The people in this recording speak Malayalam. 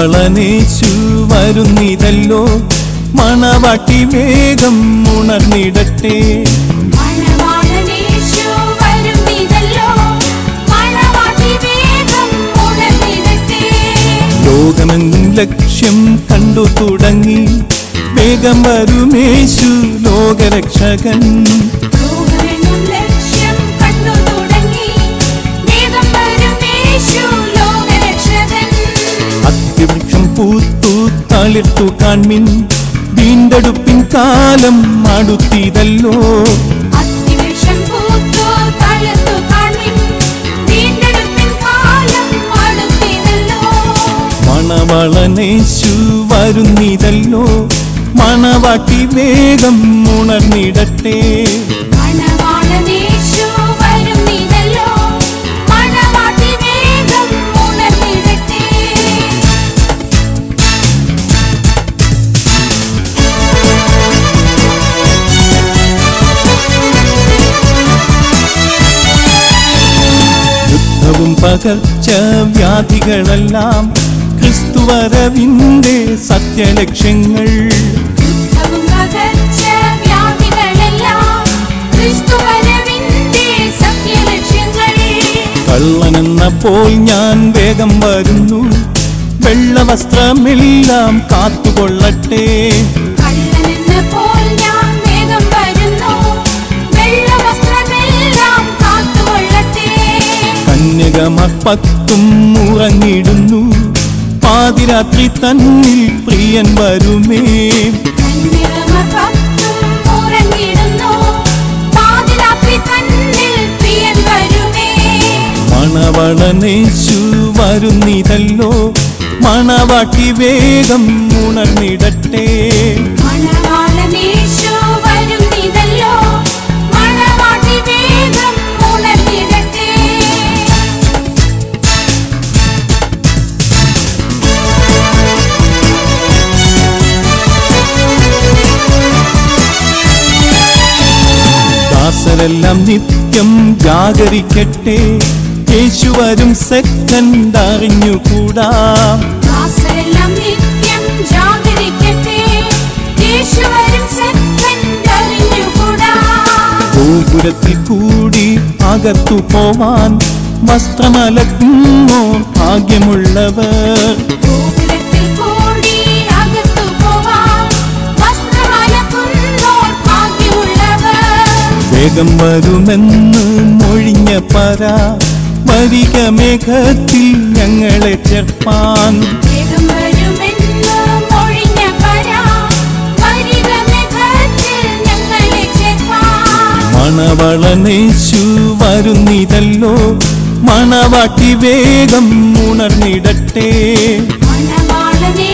മണവാളനേശു വരുന്നിതല്ലോ. മണവാട്ടി വേഗം ഉണർന്നിടട്ടെ. ലോകമെന്നും ലക്ഷ്യം കണ്ടു തുടങ്ങി. വേഗം വരുമേശു ലോകരക്ഷകൻ. തളിർത്തു കാൺമിൻ വീണ്ടെടുപ്പിൻ കാലം അടുത്തിതല്ലോ. അടുത്തിതല്ലോ. മണവളനേശു വരുന്നിതല്ലോ. മണവാട്ടി വേഗം ഉണർന്നിടട്ടെ. മണവാളനേശു പകർച്ച വ്യാധികളെല്ലാം ക്രിസ്തുവരവിന്റെ സത്യലക്ഷ്യങ്ങൾ. കള്ളനെന്ന പോൽ വ്യാധികളെല്ലാം ക്രിസ്തുവരവിന്റെ സത്യലക്ഷ്യങ്ങൾ. കള്ളനെന്നപ്പോൾ ഞാൻ വേഗം വരുന്നു. വെള്ളവസ്ത്രമെല്ലാം കാത്തുകൊള്ളട്ടെ. കന്യകമാർ പത്തും ഉറങ്ങിടുന്നു. പാതിരാത്രി തന്നിൽ പ്രിയൻ വരുമേ. മണവളനേശു വരുന്നിതല്ലോ. മണവാട്ടി വേഗം ഉണർന്നിടട്ടെ. മണവാളനേശു ദാസരെല്ലാം നിത്യം ജാഗരിക്കട്ടെ. യേശുവരും സെക്കൻഡ് അറിഞ്ഞുകൂടാ ദാസരെല്ലാം നിത്യം ജാഗരിക്കട്ടെ. യേശു വരും സെക്കൻഡ് അറിഞ്ഞുകൂടാ ഗോപുരത്തിൽ കൂടി അകത്തു പോവാൻ വസ്ത്രമലക്കുന്നോ ഭാഗ്യമുള്ളവർ. വേഗം വരുമെന്ന് മൊഴിഞ്ഞ പര വരിക മേഘത്തിൽ ഞങ്ങളെ ചേർപ്പാൻ. വേഗം വരുമെന്ന് മൊഴിഞ്ഞ പര വരിക മേഘത്തിൽ ഞങ്ങളെ ചേർപ്പാൻ. മണവളനേശു വരുന്നിതല്ലോ മണവാട്ടി വേഗം ഉണർന്നിടട്ടെ. മണവാളനേ